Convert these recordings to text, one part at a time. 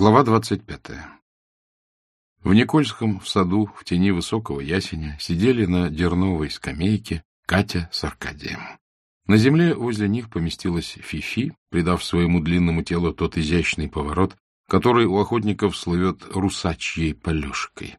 Глава двадцать пятая. В Никольском, в саду, в тени высокого ясеня, сидели на дерновой скамейке Катя с Аркадием. На земле возле них поместилась Фифи, придав своему длинному телу тот изящный поворот, который у охотников слывет русачьей полюшкой.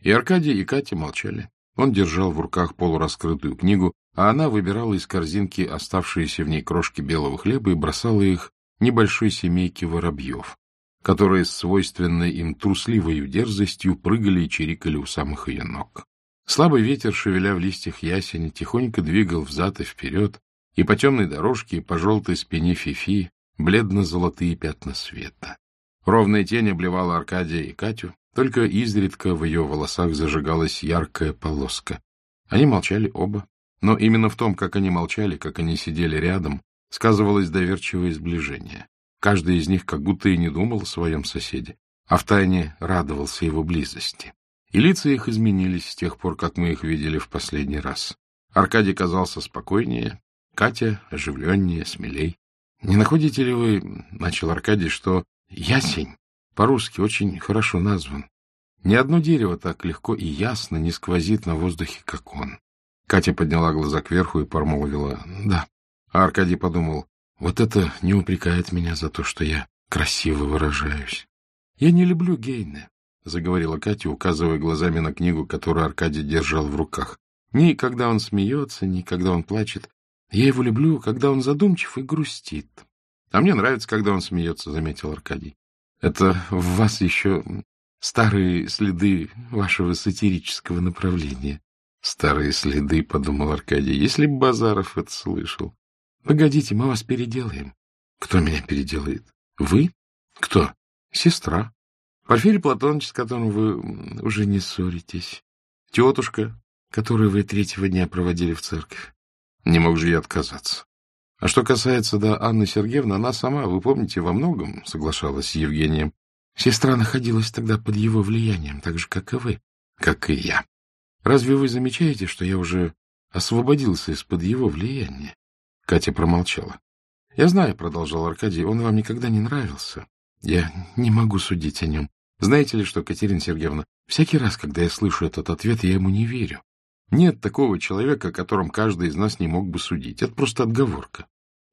И Аркадий, и Катя молчали. Он держал в руках полураскрытую книгу, а она выбирала из корзинки оставшиеся в ней крошки белого хлеба и бросала их небольшой семейке воробьев, которые с свойственной им трусливой дерзостью прыгали и чирикали у самых ее ног. Слабый ветер, шевеля в листьях ясеня, тихонько двигал взад и вперед, и по темной дорожке, и по желтой спине Фифи бледно-золотые пятна света. Ровная тень обливала Аркадия и Катю, только изредка в ее волосах зажигалась яркая полоска. Они молчали оба, но именно в том, как они молчали, как они сидели рядом, сказывалось доверчивое сближение. Каждый из них как будто и не думал о своем соседе, а втайне радовался его близости. И лица их изменились с тех пор, как мы их видели в последний раз. Аркадий казался спокойнее, Катя оживленнее, смелей. — Не находите ли вы, — начал Аркадий, — что ясень по-русски очень хорошо назван? Ни одно дерево так легко и ясно не сквозит на воздухе, как он. Катя подняла глаза кверху и промолвила «да». А Аркадий подумал, вот это не упрекает меня за то, что я красиво выражаюсь. — Я не люблю Гейне, — заговорила Катя, указывая глазами на книгу, которую Аркадий держал в руках. — Ни когда он смеется, ни когда он плачет. Я его люблю, когда он задумчив и грустит. — А мне нравится, когда он смеется, — заметил Аркадий. — Это в вас еще старые следы вашего сатирического направления. — Старые следы, — подумал Аркадий, — если б Базаров это слышал. — Погодите, мы вас переделаем. — Кто меня переделает? — Вы? — Кто? — Сестра. Порфирий Платонович, с которым вы уже не ссоритесь. Тетушка, которую вы третьего дня проводили в церковь. Не мог же я отказаться. А что касается, да, Анны Сергеевны, она сама, вы помните, во многом соглашалась с Евгением. Сестра находилась тогда под его влиянием, так же, как и вы, как и я. Разве вы замечаете, что я уже освободился из-под его влияния? Катя промолчала. — Я знаю, — продолжал Аркадий, — он вам никогда не нравился. Я не могу судить о нем. Знаете ли что, Катерина Сергеевна, всякий раз, когда я слышу этот ответ, я ему не верю. Нет такого человека, о котором каждый из нас не мог бы судить. Это просто отговорка.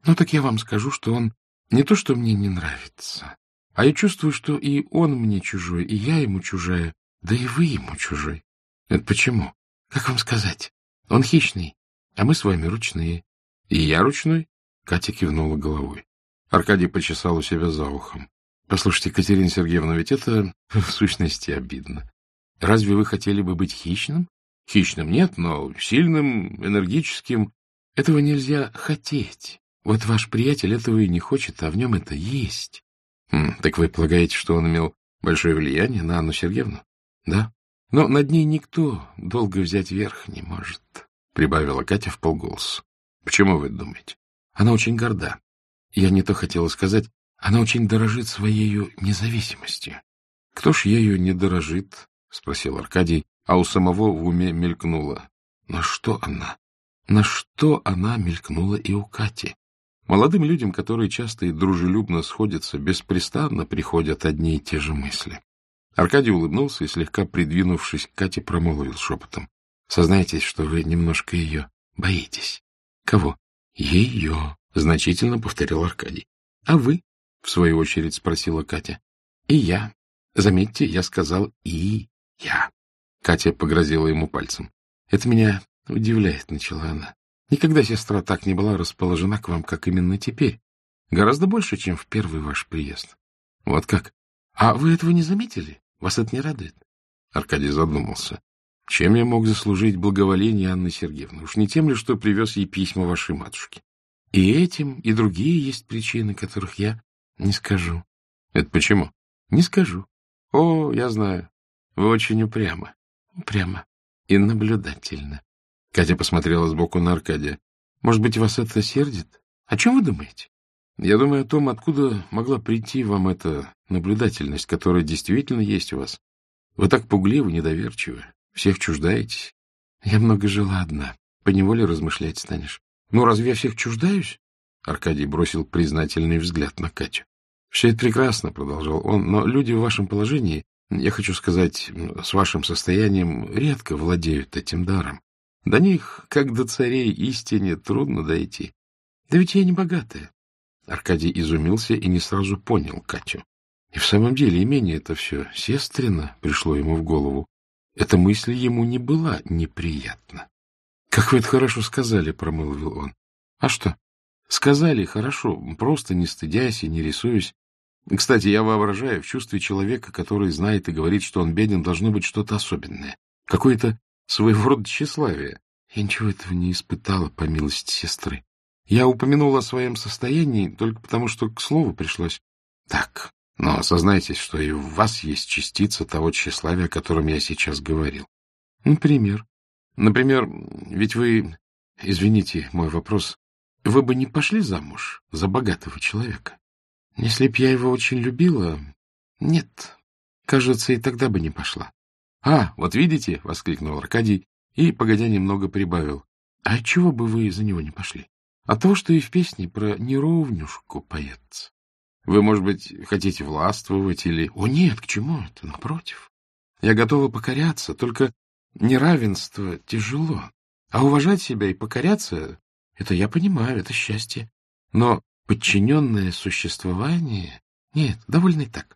Ну так я вам скажу, что он не то, что мне не нравится, а я чувствую, что и он мне чужой, и я ему чужая, да и вы ему чужой. Это почему? Как вам сказать? Он хищный, а мы с вами ручные. — И я ручной? — Катя кивнула головой. Аркадий почесал у себя за ухом. — Послушайте, Катерина Сергеевна, ведь это в сущности обидно. Разве вы хотели бы быть хищным? Хищным нет, но сильным, энергическим. Этого нельзя хотеть. Вот ваш приятель этого и не хочет, а в нем это есть. Хм, так вы полагаете, что он имел большое влияние на Анну Сергеевну? Да. Но над ней никто долго взять верх не может, — прибавила Катя в полголоса. Почему вы думаете? Она очень горда. Я не то хотела сказать, она очень дорожит своей независимостью. Кто ж ею не дорожит? — спросил Аркадий, а у самого в уме мелькнуло. На что она? На что она мелькнула и у Кати? Молодым людям, которые часто и дружелюбно сходятся, беспрестанно приходят одни и те же мысли. Аркадий улыбнулся и, слегка придвинувшись к Кате, промолвил шепотом. — Сознайтесь, что вы немножко ее боитесь. Кого? Ее, значительно повторил Аркадий. А вы? В свою очередь спросила Катя. И я. Заметьте, я сказал и я. Катя погрозила ему пальцем. Это меня удивляет, начала она. Никогда сестра так не была расположена к вам, как именно теперь. Гораздо больше, чем в первый ваш приезд. Вот как? А вы этого не заметили? Вас это не радует? Аркадий задумался. Чем я мог заслужить благоволение Анны Сергеевны? Уж не тем ли, что привез ей письма вашей матушки? И этим, и другие есть причины, которых я не скажу. Это почему? Не скажу. О, я знаю. Вы очень упрямы. Упрямо. И наблюдательно. Катя посмотрела сбоку на Аркадия. Может быть, вас это сердит? О чем вы думаете? Я думаю о том, откуда могла прийти вам эта наблюдательность, которая действительно есть у вас. Вы так пугливы, недоверчивы. Всех чуждаетесь? Я много жила одна. Поневоле размышлять станешь. Ну, разве я всех чуждаюсь? Аркадий бросил признательный взгляд на Катю. — Все это прекрасно, — продолжал он, — но люди в вашем положении, я хочу сказать, с вашим состоянием, редко владеют этим даром. До них, как до царей истине, трудно дойти. Да ведь я не богатая. Аркадий изумился и не сразу понял Катю. И в самом деле имение это все сестрина пришло ему в голову. Эта мысль ему не была неприятна. — Как вы это хорошо сказали, — промолвил он. — А что? — Сказали хорошо, просто не стыдясь и не рисуясь. Кстати, я воображаю, в чувстве человека, который знает и говорит, что он беден, должно быть что-то особенное. Какое-то своего рода тщеславие. Я ничего этого не испытала, по милости сестры. Я упомянула о своем состоянии только потому, что к слову пришлось. Так, но осознайтесь, что и в вас есть частица того тщеславия, о котором я сейчас говорил. Например? Например, ведь вы... Извините мой вопрос. Вы бы не пошли замуж за богатого человека? Если б я его очень любила... Нет, кажется, и тогда бы не пошла. — А, вот видите, — воскликнул Аркадий и, погодя, немного прибавил. — А чего бы вы за него не пошли? От того, что и в песне про неровнюшку поется. Вы, может быть, хотите властвовать или... О, нет, к чему это? Напротив. Я готова покоряться, только неравенство тяжело. А уважать себя и покоряться — это я понимаю, это счастье. Но подчиненное существование... Нет, довольно и так.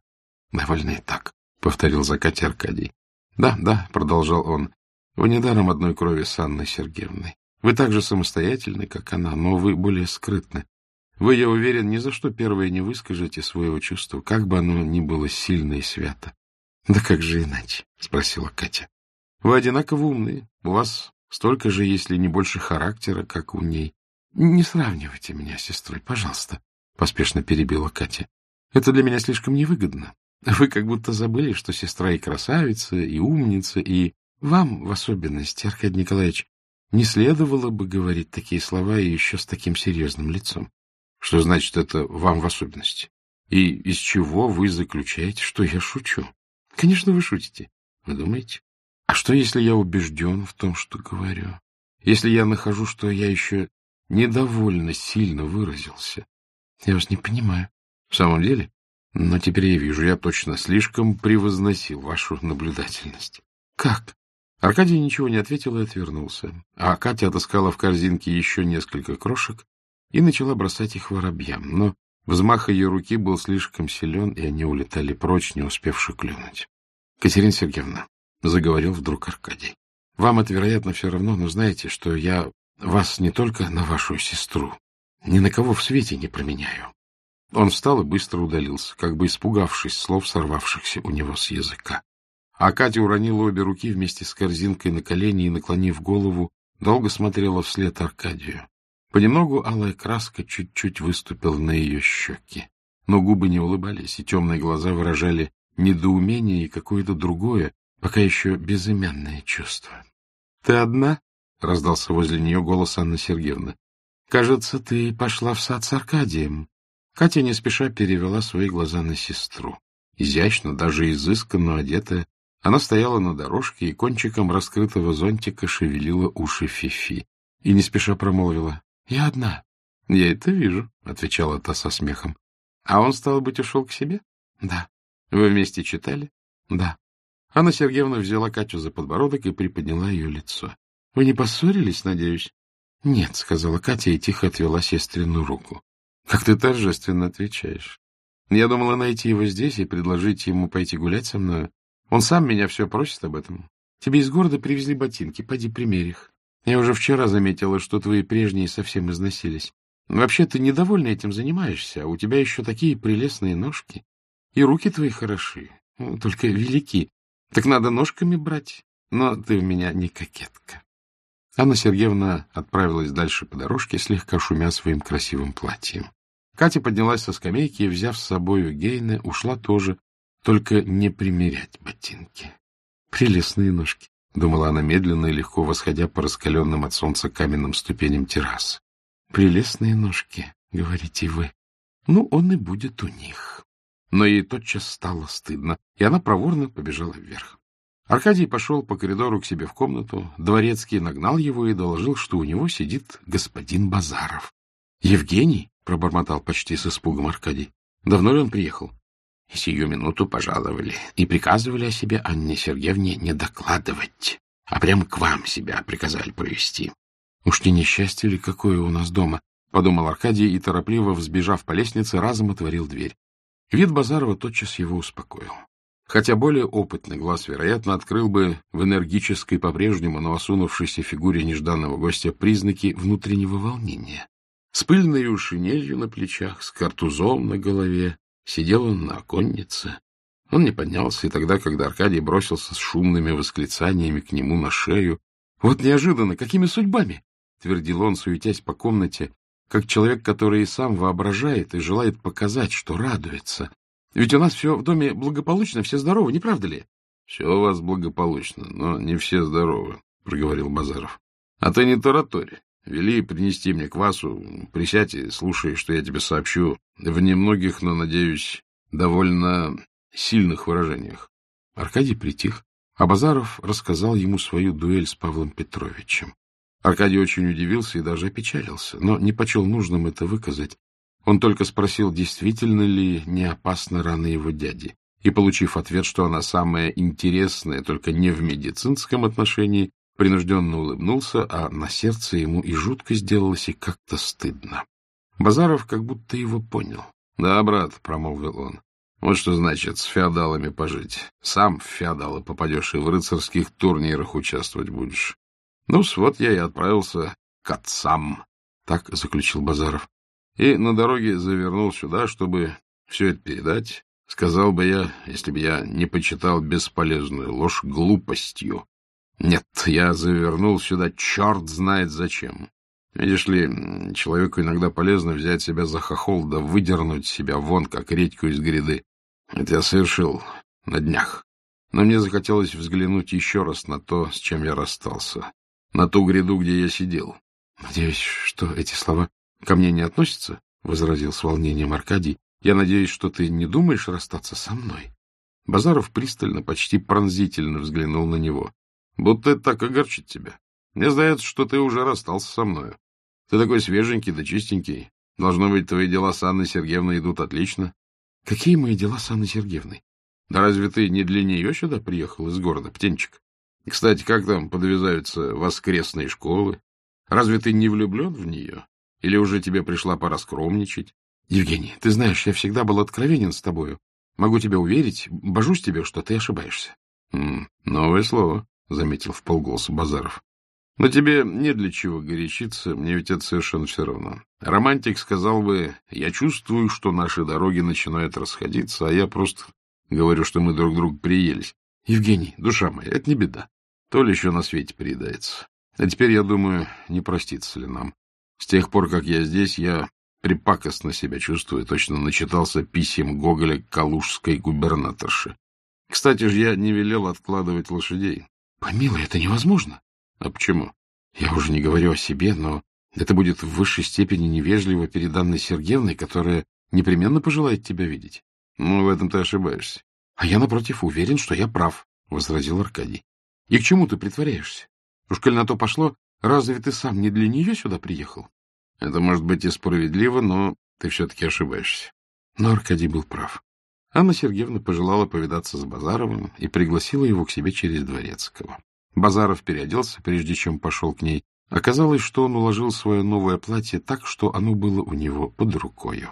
Довольно и так, — повторил закате Аркадий. — Да, да, — продолжал он, — вы недаром одной крови с Анной Сергеевной. Вы так же самостоятельны, как она, но вы более скрытны. Вы, я уверен, ни за что первое не выскажете своего чувства, как бы оно ни было сильно и свято. — Да как же иначе? — спросила Катя. — Вы одинаково умные. У вас столько же, если не больше характера, как у ней. — Не сравнивайте меня с сестрой, пожалуйста, — поспешно перебила Катя. — Это для меня слишком невыгодно. Вы как будто забыли, что сестра и красавица, и умница, и вам в особенности, Аркадий Николаевич, не следовало бы говорить такие слова и еще с таким серьезным лицом. Что значит это вам в особенности? И из чего вы заключаете, что я шучу? Конечно, вы шутите. Вы думаете? А что, если я убежден в том, что говорю? Если я нахожу, что я еще недовольно сильно выразился? Я вас не понимаю. В самом деле? Но теперь я вижу, я точно слишком превозносил вашу наблюдательность. Как? Аркадий ничего не ответил и отвернулся, а Катя отыскала в корзинке еще несколько крошек и начала бросать их воробьям, но взмах ее руки был слишком силен, и они улетали прочь, не успевши клюнуть. — Катерина Сергеевна, — заговорил вдруг Аркадий, — вам это, вероятно, все равно, но знаете, что я вас не только на вашу сестру, ни на кого в свете не променяю. Он встал и быстро удалился, как бы испугавшись слов, сорвавшихся у него с языка. А Катя уронила обе руки вместе с корзинкой на колени и, наклонив голову, долго смотрела вслед Аркадию. Понемногу алая краска чуть-чуть выступила на ее щеки, но губы не улыбались, и темные глаза выражали недоумение и какое-то другое, пока еще безымянное чувство. — Ты одна? — раздался возле нее голос Анны Сергеевны. — Кажется, ты пошла в сад с Аркадием. Катя не спеша перевела свои глаза на сестру. Изящно, даже изысканно одетая, она стояла на дорожке и кончиком раскрытого зонтика шевелила уши Фифи. И не спеша промолвила. — Я одна. — Я это вижу, — отвечала та со смехом. — А он, стало быть, ушел к себе? — Да. — Вы вместе читали? — Да. Анна Сергеевна взяла Катю за подбородок и приподняла ее лицо. — Вы не поссорились, надеюсь? — Нет, — сказала Катя и тихо отвела сестрину руку. — Как ты торжественно отвечаешь. Я думала найти его здесь и предложить ему пойти гулять со мной. Он сам меня все просит об этом. Тебе из города привезли ботинки, поди примерь их. Я уже вчера заметила, что твои прежние совсем износились. Вообще, ты недовольна этим занимаешься, а у тебя еще такие прелестные ножки. И руки твои хороши, ну, только велики. Так надо ножками брать, но ты у меня не кокетка. Анна Сергеевна отправилась дальше по дорожке, слегка шумя своим красивым платьем. Катя поднялась со скамейки и, взяв с собою Гейне, ушла тоже, только не примерять ботинки. Прелестные ножки, — думала она медленно и легко, восходя по раскаленным от солнца каменным ступеням террасы. Прелестные ножки, — говорите вы. Ну, он и будет у них. Но ей тотчас стало стыдно, и она проворно побежала вверх. Аркадий пошел по коридору к себе в комнату. Дворецкий нагнал его и доложил, что у него сидит господин Базаров. — Евгений? — пробормотал почти с испугом Аркадий. Давно ли он приехал? Сию минуту пожаловали и приказывали о себе Анне Сергеевне не докладывать, а прямо к вам себя приказали провести. Уж не несчастье ли какое у нас дома? — подумал Аркадий и, торопливо взбежав по лестнице, разом отворил дверь. Вид Базарова тотчас его успокоил. Хотя более опытный глаз, вероятно, открыл бы в энергической по-прежнему, но осунувшейся фигуре нежданного гостя признаки внутреннего волнения. С пыльной шинелью на плечах, с картузом на голове, сидел он на оконнице. Он не поднялся и тогда, когда Аркадий бросился с шумными восклицаниями к нему на шею. «Вот неожиданно! Какими судьбами?» — твердил он, суетясь по комнате, как человек, который и сам воображает и желает показать, что радуется. Ведь у нас все в доме благополучно, все здоровы, не правда ли? — Все у вас благополучно, но не все здоровы, — проговорил Базаров. — А ты не тараторь. Вели принести мне квасу, присядь и слушай, что я тебе сообщу в немногих, но, надеюсь, довольно сильных выражениях. Аркадий притих, а Базаров рассказал ему свою дуэль с Павлом Петровичем. Аркадий очень удивился и даже опечалился, но не почел нужным это выказать. Он только спросил, действительно ли не опасна рана его дяди, и, получив ответ, что она самая интересная, только не в медицинском отношении, принужденно улыбнулся, а на сердце ему и жутко сделалось, и как-то стыдно. Базаров как будто его понял. — Да, брат, — промолвил он, — вот что значит с феодалами пожить. Сам в феодалы попадешь и в рыцарских турнирах участвовать будешь. Ну, вот я и отправился к отцам, — так заключил Базаров. И на дороге завернул сюда, чтобы все это передать. Сказал бы я, если бы я не почитал бесполезную ложь глупостью. Нет, я завернул сюда черт знает зачем. Видишь ли, человеку иногда полезно взять себя за хохол, да выдернуть себя вон, как редьку из гряды. Это я совершил на днях. Но мне захотелось взглянуть еще раз на то, с чем я расстался на ту гряду, где я сидел. — Надеюсь, что эти слова ко мне не относятся? — возразил с волнением Аркадий. — Я надеюсь, что ты не думаешь расстаться со мной? Базаров пристально, почти пронзительно взглянул на него. — Будто это так огорчит тебя. Мне сдается, что ты уже расстался со мною. Ты такой свеженький да чистенький. Должно быть, твои дела с Анной Сергеевной идут отлично. — Какие мои дела с Анной Сергеевной? Да разве ты не для нее сюда приехал из города, птенчик? Кстати, как там подвязаются воскресные школы? Разве ты не влюблен в нее? Или уже тебе пришла пора скромничать? Евгений, ты знаешь, я всегда был откровенен с тобою. Могу тебя уверить, божусь тебе, что ты ошибаешься. Новое слово, — заметил в полголоса Базаров. Но тебе не для чего горячиться, мне ведь это совершенно все равно. Романтик сказал бы, я чувствую, что наши дороги начинают расходиться, а я просто говорю, что мы друг другу приелись. Евгений, душа моя, это не беда. То ли еще на свете передается. А теперь, я думаю, не простится ли нам. С тех пор, как я здесь, я припакостно себя чувствую, точно начитался писем Гоголя к калужской губернаторше. Кстати же, я не велел откладывать лошадей. Помилуй, это невозможно. А почему? Я уже не говорю о себе, но это будет в высшей степени невежливо перед Анной Сергеевной, которая непременно пожелает тебя видеть. Ну, в этом ты ошибаешься. А я, напротив, уверен, что я прав, — возразил Аркадий. И к чему ты притворяешься? Уж коль на то пошло, разве ты сам не для нее сюда приехал? Это может быть и справедливо, но ты все-таки ошибаешься. Но Аркадий был прав. Анна Сергеевна пожелала повидаться с Базаровым и пригласила его к себе через Дворецкого. Базаров переоделся, прежде чем пошел к ней. Оказалось, что он уложил свое новое платье так, что оно было у него под рукою.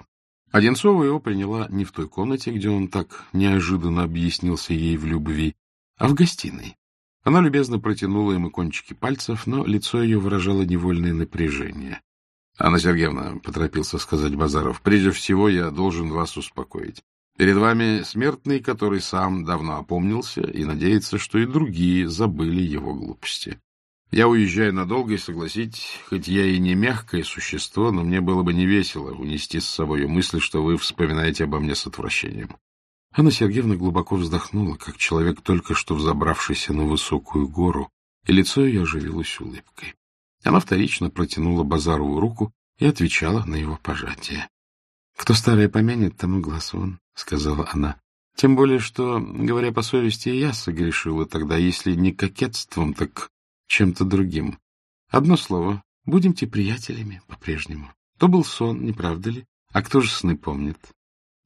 Одинцова его приняла не в той комнате, где он так неожиданно объяснился ей в любви, а в гостиной. Она любезно протянула ему кончики пальцев, но лицо ее выражало невольное напряжение. — Анна Сергеевна, — поторопился сказать Базаров, — прежде всего я должен вас успокоить. Перед вами смертный, который сам давно опомнился и надеется, что и другие забыли его глупости. Я уезжаю надолго, и согласитесь, хоть я и не мягкое существо, но мне было бы невесело унести с собой мысль, что вы вспоминаете обо мне с отвращением. Анна Сергеевна глубоко вздохнула, как человек, только что взобравшийся на высокую гору, и лицо ее оживилось улыбкой. Она вторично протянула Базарову руку и отвечала на его пожатие. — Кто старое помянет, тому глаз вон, — сказала она. — Тем более, что, говоря по совести, я согрешила тогда, если не кокетством, так чем-то другим. Одно слово, будемте приятелями по-прежнему. То был сон, не правда ли? А кто же сны помнит?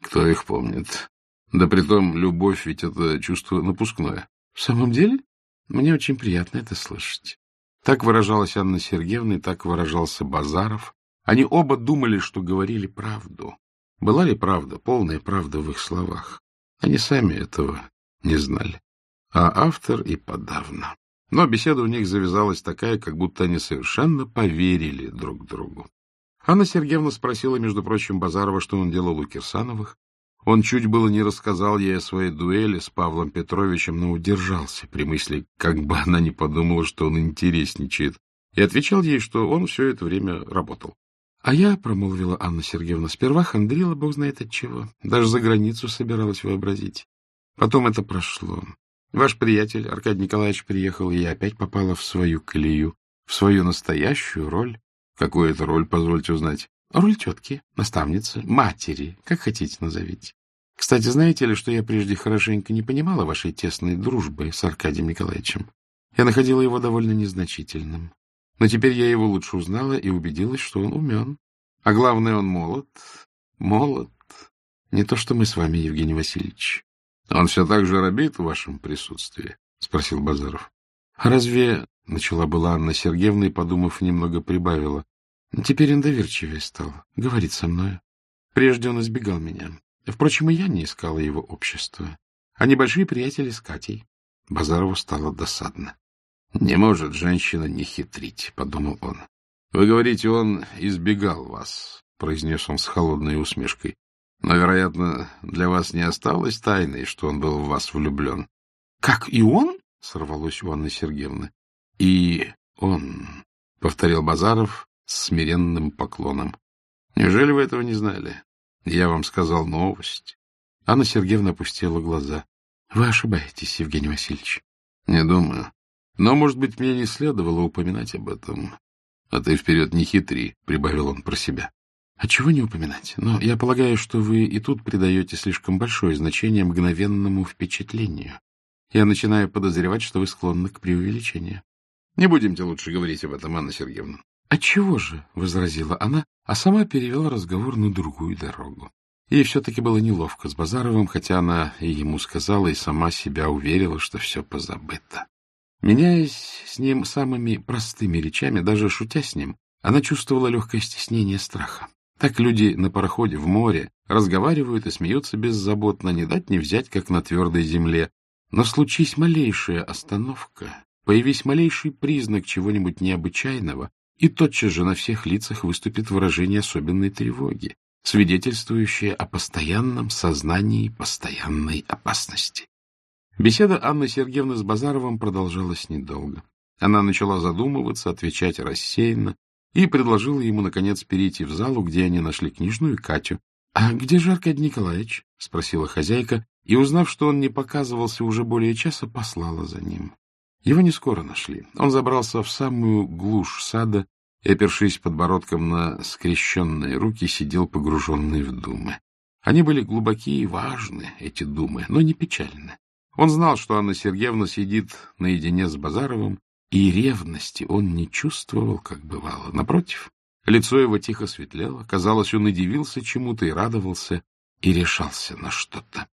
Кто их помнит? Да притом любовь ведь это чувство напускное. В самом деле? Мне очень приятно это слышать. Так выражалась Анна Сергеевна и так выражался Базаров. Они оба думали, что говорили правду. Была ли правда, полная правда в их словах? Они сами этого не знали. А автор и подавно. Но беседа у них завязалась такая, как будто они совершенно поверили друг другу. Анна Сергеевна спросила, между прочим, Базарова, что он делал у Кирсановых. Он чуть было не рассказал ей о своей дуэли с Павлом Петровичем, но удержался при мысли, как бы она не подумала, что он интересничает, и отвечал ей, что он все это время работал. — А я, — промолвила Анна Сергеевна, — сперва хандрила, бог знает от чего, даже за границу собиралась вообразить. Потом это прошло. Ваш приятель Аркадий Николаевич приехал, и я опять попала в свою колею, в свою настоящую роль. Какую это роль, позвольте узнать? Роль тетки, наставницы, матери, как хотите назовите. Кстати, знаете ли, что я прежде хорошенько не понимала вашей тесной дружбы с Аркадием Николаевичем? Я находила его довольно незначительным. Но теперь я его лучше узнала и убедилась, что он умен. А главное, он молод. Молод. Не то, что мы с вами, Евгений Васильевич. — Он все так же робеет в вашем присутствии? — спросил Базаров. — А разве... — начала была Анна Сергеевна и, подумав, немного прибавила. — Теперь он доверчивее стал, говорит со мной. Прежде он избегал меня. Впрочем, и я не искала его общества. Они большие приятели с Катей. Базарову стало досадно. — Не может женщина не хитрить, — подумал он. — Вы говорите, он избегал вас, — произнес он с холодной усмешкой. Но, вероятно, для вас не осталось тайной, что он был в вас влюблен. — Как, и он? — сорвалось у Анны Сергеевны. — И он, — повторил Базаров с смиренным поклоном. — Неужели вы этого не знали? Я вам сказал новость. Анна Сергеевна опустила глаза. — Вы ошибаетесь, Евгений Васильевич. — Не думаю. Но, может быть, мне не следовало упоминать об этом. — А ты вперед не хитри, — прибавил он про себя. А чего не упоминать? Но я полагаю, что вы и тут придаете слишком большое значение мгновенному впечатлению. Я начинаю подозревать, что вы склонны к преувеличению. Не будемте лучше говорить об этом, Анна Сергеевна. — Отчего же? — возразила она, а сама перевела разговор на другую дорогу. Ей все-таки было неловко с Базаровым, хотя она и ему сказала, и сама себя уверила, что все позабыто. Меняясь с ним самыми простыми речами, даже шутя с ним, она чувствовала легкое стеснение страха. Так люди на пароходе в море разговаривают и смеются беззаботно, не дать не взять, как на твердой земле. Но случись малейшая остановка, появись малейший признак чего-нибудь необычайного, и тотчас же на всех лицах выступит выражение особенной тревоги, свидетельствующее о постоянном сознании постоянной опасности. Беседа Анны Сергеевны с Базаровым продолжалась недолго. Она начала задумываться, отвечать рассеянно, и предложила ему, наконец, перейти в залу, где они нашли книжную Катю. — А где же Аркадий Николаевич? — спросила хозяйка, и, узнав, что он не показывался уже более часа, послала за ним. Его не скоро нашли. Он забрался в самую глушь сада и, опершись подбородком на скрещенные руки, сидел погруженный в думы. Они были глубокие и важны, эти думы, но не печальны. Он знал, что Анна Сергеевна сидит наедине с Базаровым, и ревности он не чувствовал, как бывало. Напротив, лицо его тихо светлело. Казалось, он и дивился чему-то, и радовался, и решался на что-то.